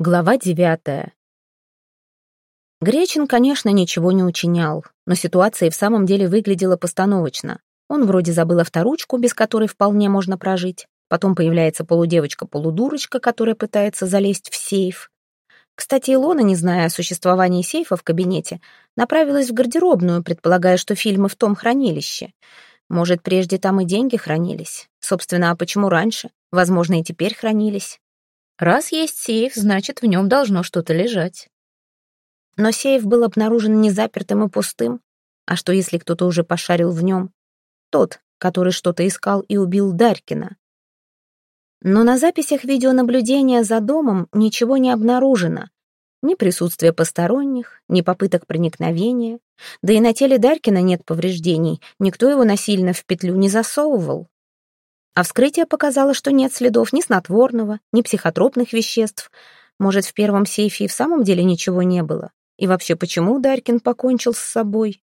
Глава девятая. Гречин, конечно, ничего не учинял, но ситуация в самом деле выглядела постановочно. Он вроде забыл авторучку, без которой вполне можно прожить. Потом появляется полудевочка-полудурочка, которая пытается залезть в сейф. Кстати, Илона, не зная о существовании сейфа в кабинете, направилась в гардеробную, предполагая, что фильмы в том хранилище. Может, прежде там и деньги хранились. Собственно, а почему раньше? Возможно, и теперь хранились. Раз есть сейф, значит, в нем должно что-то лежать. Но сейф был обнаружен незапертым и пустым. А что, если кто-то уже пошарил в нем? Тот, который что-то искал и убил Дарькина. Но на записях видеонаблюдения за домом ничего не обнаружено. Ни присутствия посторонних, ни попыток проникновения. Да и на теле Дарькина нет повреждений, никто его насильно в петлю не засовывал. А вскрытие показало, что нет следов ни снотворного, ни психотропных веществ. Может, в первом сейфе и в самом деле ничего не было? И вообще, почему Дарькин покончил с собой?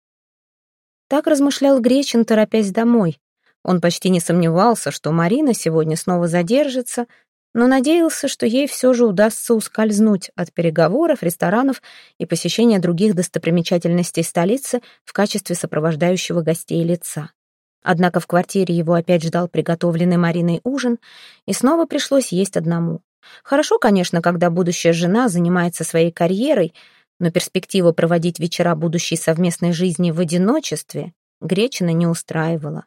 Так размышлял Гречин, торопясь домой. Он почти не сомневался, что Марина сегодня снова задержится, но надеялся, что ей все же удастся ускользнуть от переговоров, ресторанов и посещения других достопримечательностей столицы в качестве сопровождающего гостей лица. Однако в квартире его опять ждал приготовленный Мариной ужин, и снова пришлось есть одному. Хорошо, конечно, когда будущая жена занимается своей карьерой, но перспектива проводить вечера будущей совместной жизни в одиночестве Гречина не устраивала.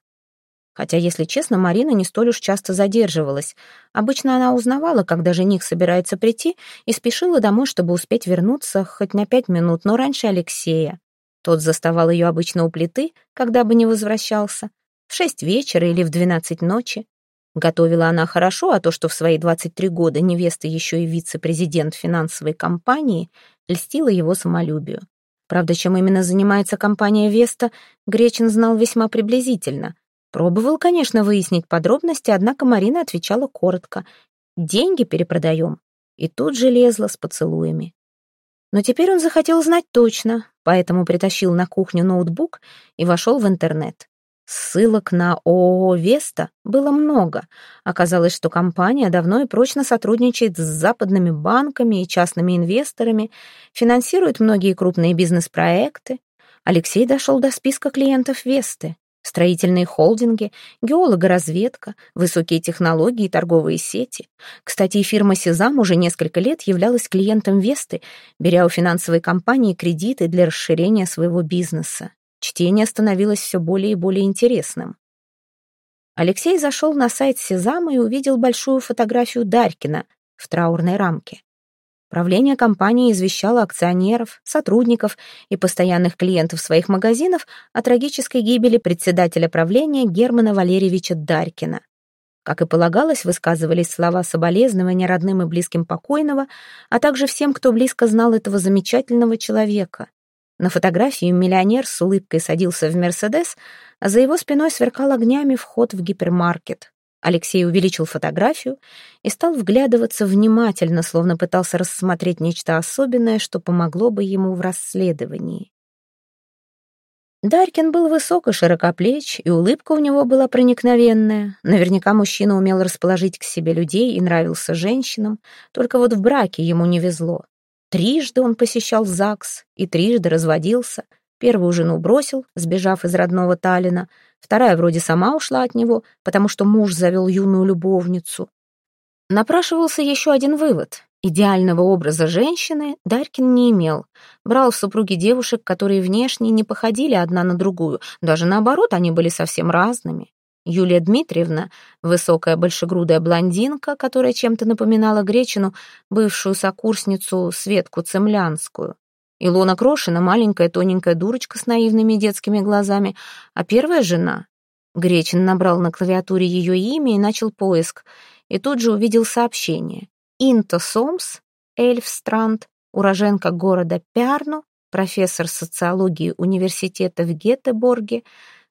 Хотя, если честно, Марина не столь уж часто задерживалась. Обычно она узнавала, когда жених собирается прийти, и спешила домой, чтобы успеть вернуться хоть на пять минут, но раньше Алексея. Тот заставал ее обычно у плиты, когда бы не возвращался, в шесть вечера или в двенадцать ночи. Готовила она хорошо, а то, что в свои 23 года невеста еще и вице-президент финансовой компании, льстила его самолюбию. Правда, чем именно занимается компания «Веста», Гречин знал весьма приблизительно. Пробовал, конечно, выяснить подробности, однако Марина отвечала коротко. «Деньги перепродаем». И тут же лезла с поцелуями. Но теперь он захотел знать точно, поэтому притащил на кухню ноутбук и вошел в интернет. Ссылок на ООО «Веста» было много. Оказалось, что компания давно и прочно сотрудничает с западными банками и частными инвесторами, финансирует многие крупные бизнес-проекты. Алексей дошел до списка клиентов «Весты». Строительные холдинги, геологоразведка, высокие технологии и торговые сети. Кстати, фирма «Сезам» уже несколько лет являлась клиентом «Весты», беря у финансовой компании кредиты для расширения своего бизнеса. Чтение становилось все более и более интересным. Алексей зашел на сайт Сезама и увидел большую фотографию Дарькина в траурной рамке. Правление компании извещало акционеров, сотрудников и постоянных клиентов своих магазинов о трагической гибели председателя правления Германа Валерьевича Дарькина. Как и полагалось, высказывались слова соболезнования родным и близким покойного, а также всем, кто близко знал этого замечательного человека. На фотографии миллионер с улыбкой садился в «Мерседес», а за его спиной сверкал огнями вход в гипермаркет. Алексей увеличил фотографию и стал вглядываться внимательно, словно пытался рассмотреть нечто особенное, что помогло бы ему в расследовании. Даркин был высок и широкоплеч, и улыбка у него была проникновенная. Наверняка мужчина умел расположить к себе людей и нравился женщинам, только вот в браке ему не везло. Трижды он посещал ЗАГС и трижды разводился. Первую жену бросил, сбежав из родного Таллина. Вторая вроде сама ушла от него, потому что муж завел юную любовницу. Напрашивался еще один вывод. Идеального образа женщины Дарькин не имел. Брал в супруги девушек, которые внешне не походили одна на другую. Даже наоборот, они были совсем разными. Юлия Дмитриевна, высокая большегрудая блондинка, которая чем-то напоминала Гречину, бывшую сокурсницу Светку Цемлянскую. Илона Крошина, маленькая тоненькая дурочка с наивными детскими глазами, а первая жена. Гречин набрал на клавиатуре ее имя и начал поиск, и тут же увидел сообщение. Инта Сомс, Эльфстранд, уроженка города Пярну, профессор социологии университета в Гетеборге,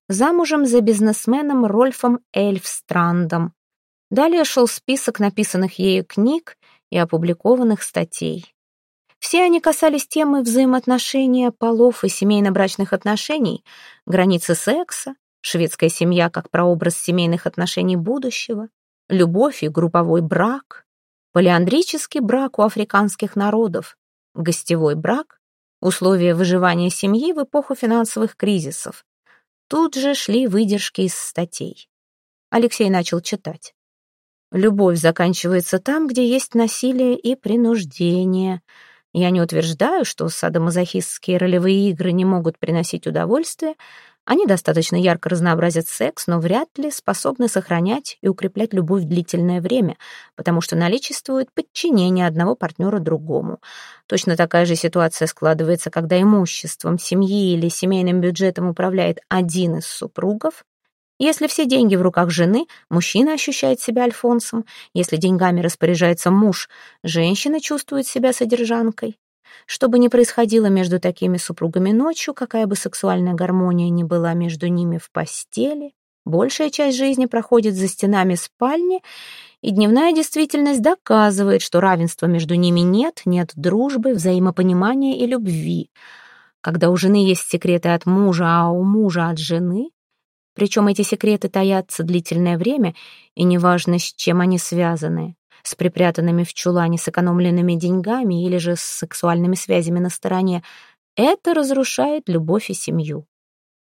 замужем за бизнесменом Рольфом Эльфстрандом. Далее шел список написанных ею книг и опубликованных статей. Все они касались темы взаимоотношения полов и семейно-брачных отношений, границы секса, шведская семья как прообраз семейных отношений будущего, любовь и групповой брак, Полиандрический брак у африканских народов, гостевой брак, условия выживания семьи в эпоху финансовых кризисов. Тут же шли выдержки из статей. Алексей начал читать. Любовь заканчивается там, где есть насилие и принуждение. Я не утверждаю, что садомазохистские ролевые игры не могут приносить удовольствие. Они достаточно ярко разнообразят секс, но вряд ли способны сохранять и укреплять любовь длительное время, потому что наличествует подчинение одного партнера другому. Точно такая же ситуация складывается, когда имуществом семьи или семейным бюджетом управляет один из супругов, если все деньги в руках жены, мужчина ощущает себя альфонсом. Если деньгами распоряжается муж, женщина чувствует себя содержанкой. Что бы ни происходило между такими супругами ночью, какая бы сексуальная гармония ни была между ними в постели, большая часть жизни проходит за стенами спальни, и дневная действительность доказывает, что равенства между ними нет, нет дружбы, взаимопонимания и любви. Когда у жены есть секреты от мужа, а у мужа от жены, причем эти секреты таятся длительное время, и неважно, с чем они связаны, с припрятанными в чулане сэкономленными деньгами или же с сексуальными связями на стороне, это разрушает любовь и семью.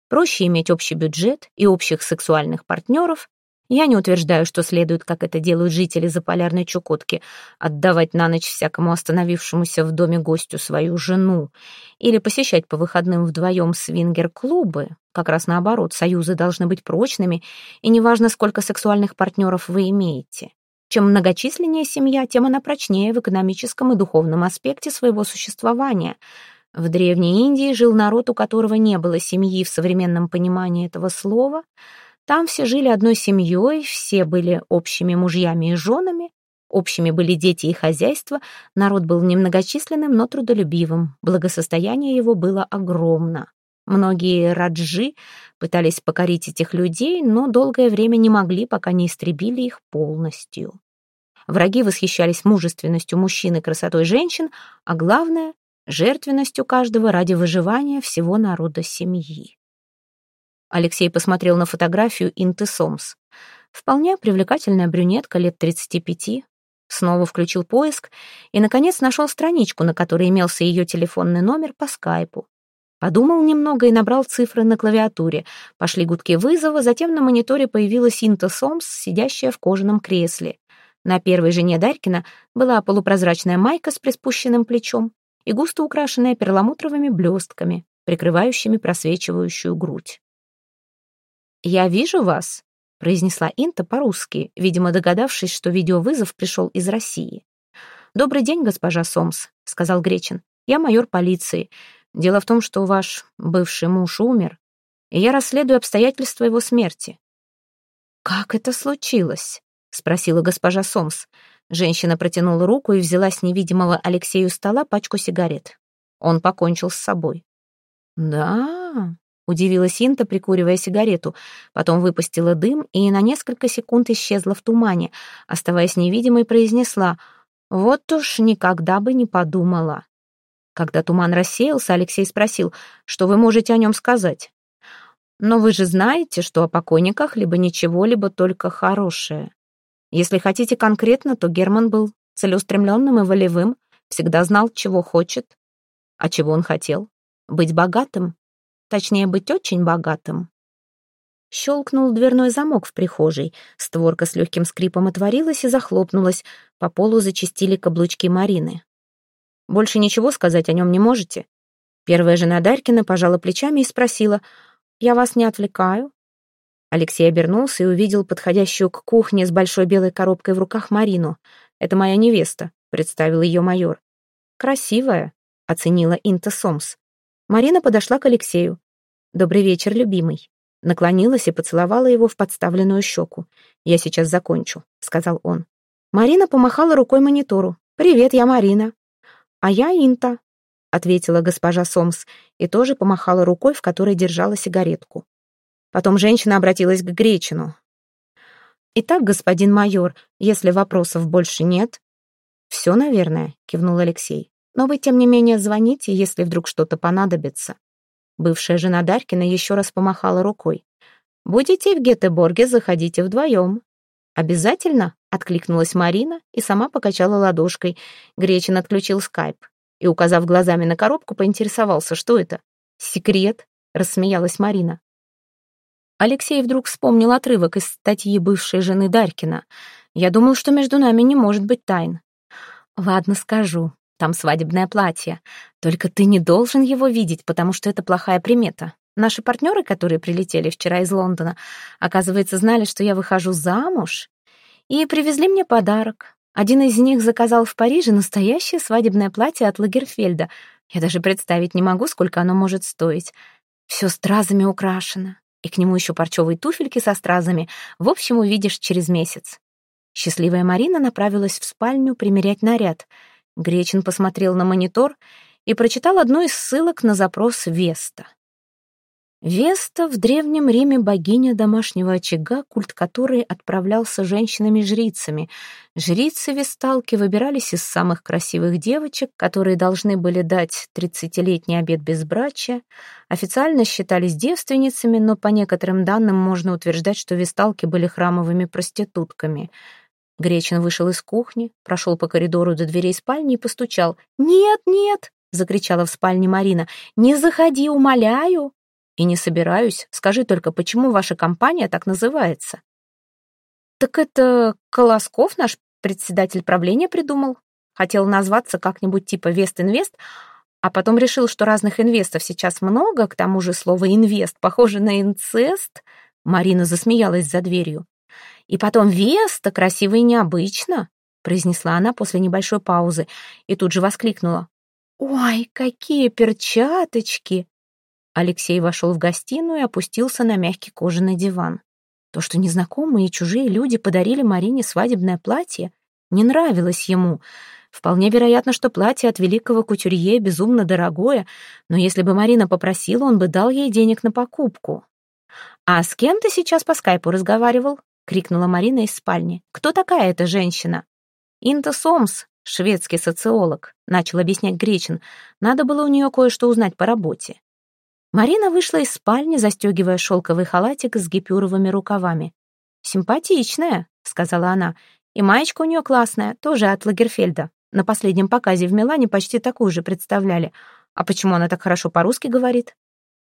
Проще иметь общий бюджет и общих сексуальных партнеров, я не утверждаю, что следует, как это делают жители заполярной Чукотки, отдавать на ночь всякому остановившемуся в доме гостю свою жену или посещать по выходным вдвоем свингер-клубы. Как раз наоборот, союзы должны быть прочными, и неважно, сколько сексуальных партнеров вы имеете. Чем многочисленнее семья, тем она прочнее в экономическом и духовном аспекте своего существования. В Древней Индии жил народ, у которого не было семьи в современном понимании этого слова — там все жили одной семьей, все были общими мужьями и женами, общими были дети и хозяйство, народ был немногочисленным, но трудолюбивым, благосостояние его было огромно. Многие раджи пытались покорить этих людей, но долгое время не могли, пока не истребили их полностью. Враги восхищались мужественностью мужчин и красотой женщин, а главное — жертвенностью каждого ради выживания всего народа семьи. Алексей посмотрел на фотографию Инты Сомс. Вполне привлекательная брюнетка лет 35. Снова включил поиск и, наконец, нашел страничку, на которой имелся ее телефонный номер по скайпу. Подумал немного и набрал цифры на клавиатуре. Пошли гудки вызова, затем на мониторе появилась Инта Сомс, сидящая в кожаном кресле. На первой жене Дарькина была полупрозрачная майка с приспущенным плечом и густо украшенная перламутровыми блестками, прикрывающими просвечивающую грудь. «Я вижу вас», — произнесла Инта по-русски, видимо, догадавшись, что видеовызов пришел из России. «Добрый день, госпожа Сомс», — сказал Гречин. «Я майор полиции. Дело в том, что ваш бывший муж умер, и я расследую обстоятельства его смерти». «Как это случилось?» — спросила госпожа Сомс. Женщина протянула руку и взяла с невидимого Алексею стола пачку сигарет. Он покончил с собой. «Да», Удивилась Инта, прикуривая сигарету. Потом выпустила дым и на несколько секунд исчезла в тумане. Оставаясь невидимой, произнесла «Вот уж никогда бы не подумала». Когда туман рассеялся, Алексей спросил, что вы можете о нем сказать. «Но вы же знаете, что о покойниках либо ничего, либо только хорошее. Если хотите конкретно, то Герман был целеустремленным и волевым, всегда знал, чего хочет. А чего он хотел? Быть богатым. Точнее, быть очень богатым. Щелкнул дверной замок в прихожей. Створка с легким скрипом отворилась и захлопнулась. По полу зачистили каблучки Марины. «Больше ничего сказать о нем не можете?» Первая жена Дарькина пожала плечами и спросила, «Я вас не отвлекаю?» Алексей обернулся и увидел подходящую к кухне с большой белой коробкой в руках Марину. «Это моя невеста», — представил ее майор. «Красивая», — оценила Инта Сомс. Марина подошла к Алексею. «Добрый вечер, любимый». Наклонилась и поцеловала его в подставленную щеку. «Я сейчас закончу», — сказал он. Марина помахала рукой монитору. «Привет, я Марина». «А я Инта», — ответила госпожа Сомс и тоже помахала рукой, в которой держала сигаретку. Потом женщина обратилась к Гречину. «Итак, господин майор, если вопросов больше нет...» «Все, наверное», — кивнул Алексей. Но вы, тем не менее, звоните, если вдруг что-то понадобится». Бывшая жена Дарькина еще раз помахала рукой. «Будете в Гетеборге, заходите вдвоем». «Обязательно?» — откликнулась Марина и сама покачала ладошкой. Гречин отключил скайп и, указав глазами на коробку, поинтересовался, что это. «Секрет», — рассмеялась Марина. Алексей вдруг вспомнил отрывок из статьи бывшей жены Дарькина. «Я думал, что между нами не может быть тайн». «Ладно, скажу. Там свадебное платье. Только ты не должен его видеть, потому что это плохая примета. Наши партнеры, которые прилетели вчера из Лондона, оказывается, знали, что я выхожу замуж, и привезли мне подарок. Один из них заказал в Париже настоящее свадебное платье от Лагерфельда. Я даже представить не могу, сколько оно может стоить. Все стразами украшено. И к нему еще парчевые туфельки со стразами. В общем, увидишь через месяц. Счастливая Марина направилась в спальню примерять наряд. Гречин посмотрел на монитор и прочитал одну из ссылок на запрос Веста. Веста в Древнем Риме богиня домашнего очага, культ которой отправлялся женщинами-жрицами. Жрицы-весталки выбирались из самых красивых девочек, которые должны были дать тридцатилетний обет безбрачия. Официально считались девственницами, но по некоторым данным можно утверждать, что весталки были храмовыми проститутками. Гречин вышел из кухни, прошел по коридору до дверей спальни и постучал. «Нет, нет!» — закричала в спальне Марина. «Не заходи, умоляю!» И не собираюсь. Скажи только, почему ваша компания так называется? Так это Колосков, наш председатель правления, придумал. Хотел назваться как-нибудь типа Вест-Инвест, а потом решил, что разных инвестов сейчас много, к тому же слово «инвест» похоже на инцест. Марина засмеялась за дверью. И потом Веста красиво и необычно, произнесла она после небольшой паузы и тут же воскликнула. «Ой, какие перчаточки!» Алексей вошел в гостиную и опустился на мягкий кожаный диван. То, что незнакомые и чужие люди подарили Марине свадебное платье, не нравилось ему. Вполне вероятно, что платье от великого кутюрье безумно дорогое, но если бы Марина попросила, он бы дал ей денег на покупку. «А с кем ты сейчас по скайпу разговаривал?» — крикнула Марина из спальни. «Кто такая эта женщина?» «Инта Сомс, шведский социолог», — начал объяснять Гречин. «Надо было у нее кое-что узнать по работе. Марина вышла из спальни, застегивая шелковый халатик с гипюровыми рукавами. «Симпатичная», — сказала она, — «и маечка у нее классная, тоже от Лагерфельда. На последнем показе в Милане почти такую же представляли. А почему она так хорошо по-русски говорит?»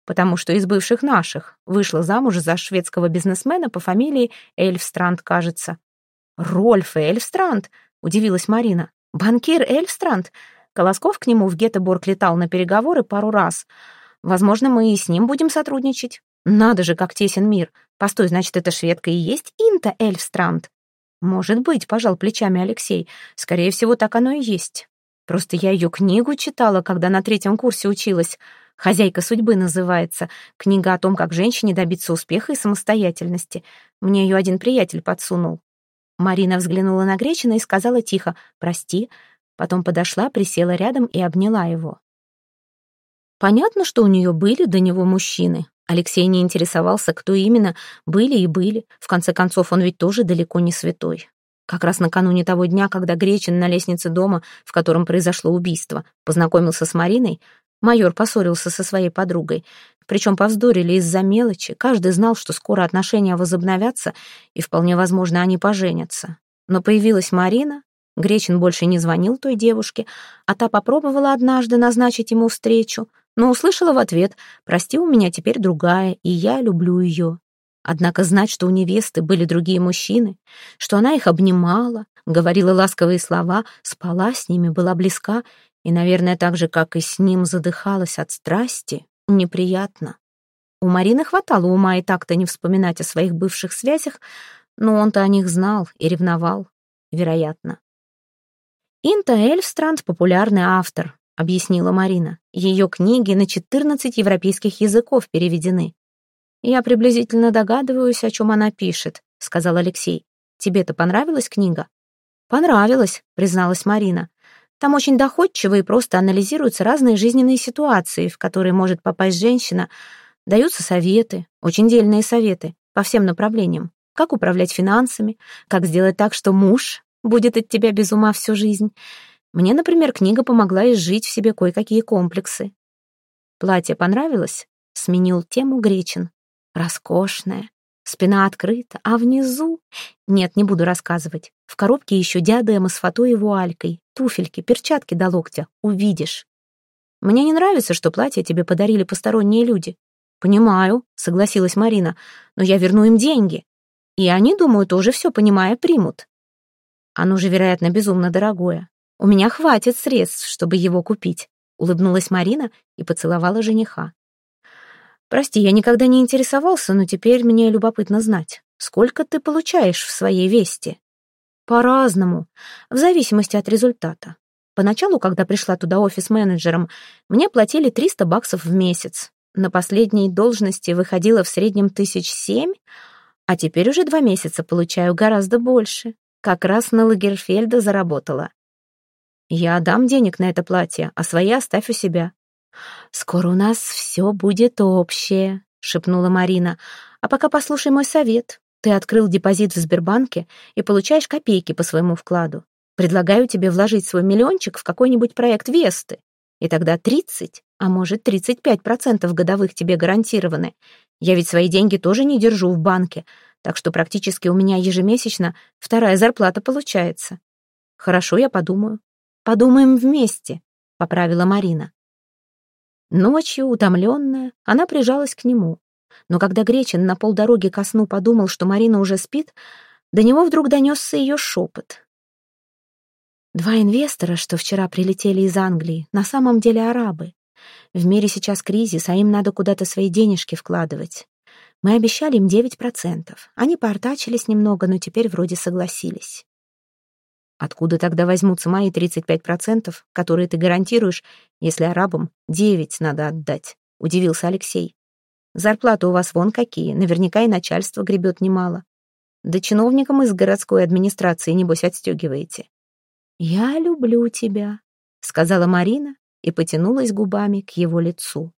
«Потому что из бывших наших. Вышла замуж за шведского бизнесмена по фамилии Эльфстранд, кажется». «Рольф Эльфстранд?» — удивилась Марина. «Банкир Эльфстранд?» Колосков к нему в Гетеборг летал на переговоры пару раз — Возможно, мы и с ним будем сотрудничать. Надо же, как тесен мир. Постой, значит, эта шведка и есть Инта Эльфстранд? Может быть, пожал плечами Алексей. Скорее всего, так оно и есть. Просто я ее книгу читала, когда на третьем курсе училась. «Хозяйка судьбы» называется. Книга о том, как женщине добиться успеха и самостоятельности. Мне ее один приятель подсунул. Марина взглянула на Гречина и сказала тихо «Прости». Потом подошла, присела рядом и обняла его. Понятно, что у нее были до него мужчины. Алексей не интересовался, кто именно, были и были. В конце концов, он ведь тоже далеко не святой. Как раз накануне того дня, когда Гречин на лестнице дома, в котором произошло убийство, познакомился с Мариной, майор поссорился со своей подругой. Причем повздорили из-за мелочи. Каждый знал, что скоро отношения возобновятся, и вполне возможно, они поженятся. Но появилась Марина, Гречин больше не звонил той девушке, а та попробовала однажды назначить ему встречу, но услышала в ответ «Прости, у меня теперь другая, и я люблю ее». Однако знать, что у невесты были другие мужчины, что она их обнимала, говорила ласковые слова, спала с ними, была близка и, наверное, так же, как и с ним, задыхалась от страсти, неприятно. У Марины хватало ума и так-то не вспоминать о своих бывших связях, но он-то о них знал и ревновал, вероятно. Инта Эльфстранд — популярный автор, объяснила Марина. Ее книги на 14 европейских языков переведены. Я приблизительно догадываюсь, о чем она пишет, сказал Алексей. Тебе-то понравилась книга? Понравилась, призналась Марина. Там очень доходчиво и просто анализируются разные жизненные ситуации, в которые может попасть женщина. Даются советы, очень дельные советы, по всем направлениям. Как управлять финансами, как сделать так, что муж будет от тебя без ума всю жизнь. Мне, например, книга помогла изжить в себе кое-какие комплексы. Платье понравилось? Сменил тему Гречин. Роскошное. Спина открыта, а внизу... Нет, не буду рассказывать. В коробке еще диадема с фото и вуалькой, туфельки, перчатки до локтя. Увидишь. Мне не нравится, что платье тебе подарили посторонние люди. Понимаю, согласилась Марина, но я верну им деньги. И они, думаю, тоже все понимая, примут. Оно же, вероятно, безумно дорогое. У меня хватит средств, чтобы его купить. Улыбнулась Марина и поцеловала жениха. Прости, я никогда не интересовался, но теперь мне любопытно знать, сколько ты получаешь в своей вести? По-разному, в зависимости от результата. Поначалу, когда пришла туда офис-менеджером, мне платили 300 баксов в месяц. На последней должности выходило в среднем тысяч семь, а теперь уже два месяца получаю гораздо больше. Как раз на Лагерфельда заработала. Я дам денег на это платье, а свои оставь у себя. «Скоро у нас все будет общее», — шепнула Марина. «А пока послушай мой совет. Ты открыл депозит в Сбербанке и получаешь копейки по своему вкладу. Предлагаю тебе вложить свой миллиончик в какой-нибудь проект Весты. И тогда 30, а может 35 процентов годовых тебе гарантированы. Я ведь свои деньги тоже не держу в банке, так что практически у меня ежемесячно вторая зарплата получается. Хорошо, я подумаю. Подумаем вместе, поправила Марина. Ночью, утомленная, она прижалась к нему. Но когда Гречин на полдороги ко сну подумал, что Марина уже спит, до него вдруг донесся ее шепот. Два инвестора, что вчера прилетели из Англии, на самом деле арабы. В мире сейчас кризис, а им надо куда-то свои денежки вкладывать. Мы обещали им 9%. Они поортачились немного, но теперь вроде согласились. Откуда тогда возьмутся мои 35%, которые ты гарантируешь, если арабам 9 надо отдать? Удивился Алексей. Зарплаты у вас вон какие, наверняка и начальство гребет немало. Да чиновникам из городской администрации, небось, отстегиваете. «Я люблю тебя», — сказала Марина и потянулась губами к его лицу.